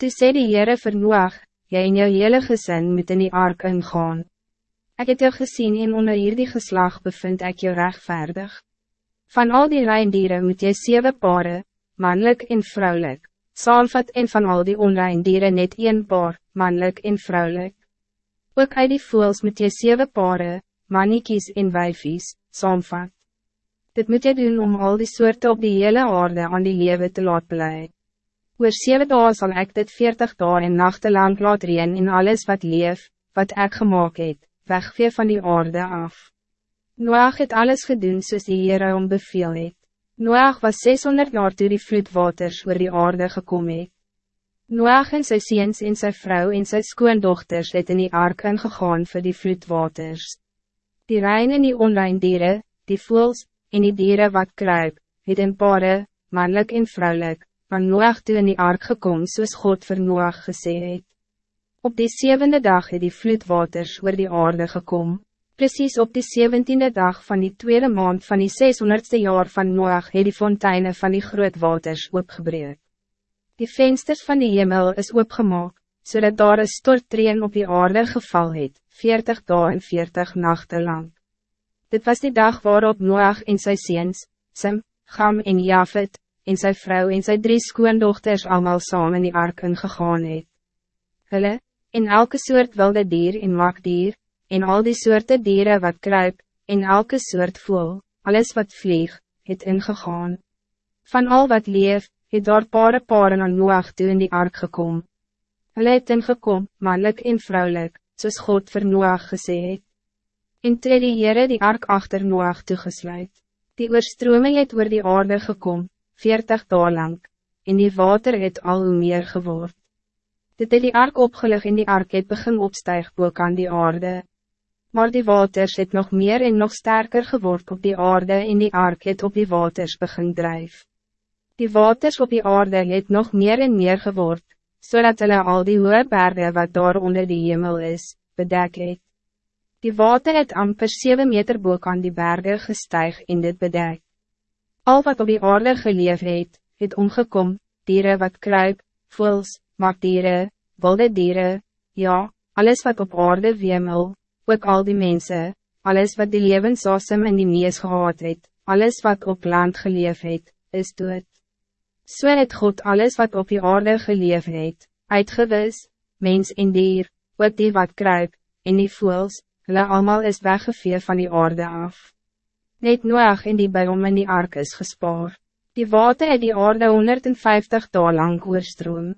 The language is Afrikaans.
Toe sê die Heere vir Noach, jy en jou hele gezin moet in die ark ingaan. Ik het jou gezien en onder hierdie geslag bevind ik jou rechtvaardig. Van al die reindieren moet jy zeven paren, mannelijk en vrouwelijk, saamvat en van al die onreindieren net één paar, mannelijk en vrouwelijk. Ook uit die voels moet jy zeven paren, manniekies en wijfies, saamvat. Dit moet jy doen om al die soorten op die hele aarde aan die lewe te laat blij. Oor zeven dagen zal ik dit veertig dagen en nachten lang laat reen in alles wat leef, wat ik gemaakt het wegvee van die aarde af. Noach het alles gedoen soos die Heere om beveel het. Noach was 600 jaar toe die vloedwaters oor die aarde gekom het. Noach en sy seens en sy vrou en sy skoondochters het in die ark ingegaan vir die vloedwaters. Die rein en die onrein dieren, die voels, en die dieren wat kruip, het in pare, mannelijk en vrouwelijk, van Noach toe in die ark gekom soos God vir Noach gesê het. Op die zevende dag het die vloedwaters oor die aarde gekom. Precies op die zeventiende dag van die tweede maand van die 600ste jaar van Noach het die fonteinen van die grootwaters opgebreek. Die vensters van die hemel is opgemaak, zodat so daar een stortreen op die aarde geval het, 40 dagen en 40 nachten lang. Dit was die dag waarop Noach en sy seens, Sim, Gam en Jafet, en sy vrou en sy drie skoondochters allemaal saam in die ark ingegaan het. Hulle, en elke soort wilde dier en makdier, en al die soorten dieren wat kruip, en elke soort voel, alles wat vlieg, het ingegaan. Van al wat leef, het daar pare paren aan Noach toe in die ark gekom. Hulle het ingekom, mannelijk en vrouwelijk, soos God vir Noach gesê het. En toe die Heere die ark achter Noach toegesluit. Die oorstroming het oor die aarde gekom, 40 dagen lang, en die water het al hoe meer geword. Dit het die ark opgelig en die ark het begin opstijg boek aan die aarde. Maar die waters het nog meer en nog sterker geword op die aarde en die ark het op die waters begin drijf. Die waters op die aarde het nog meer en meer geword, zodat hulle al die hoge bergen wat daar onder die hemel is, bedek het. Die water het amper 7 meter boek aan die bergen gestijg in dit bedek. Al wat op die aarde geleef het, het omgekom, dieren wat kruip, voels, makdieren, wilde dieren, ja, alles wat op aarde wemel, ook al die mensen, alles wat die levensasem in die mees gehad het, alles wat op land geleef het, is dood. So het God alles wat op die aarde geleef het, uitgewis, mens en dier, ook die wat kruip, en die voels, hulle allemaal is weggevee van die aarde af. Net Noach en die by hom in die ark is gespaar. Die water het die aarde 150 dagen lang oorstroom.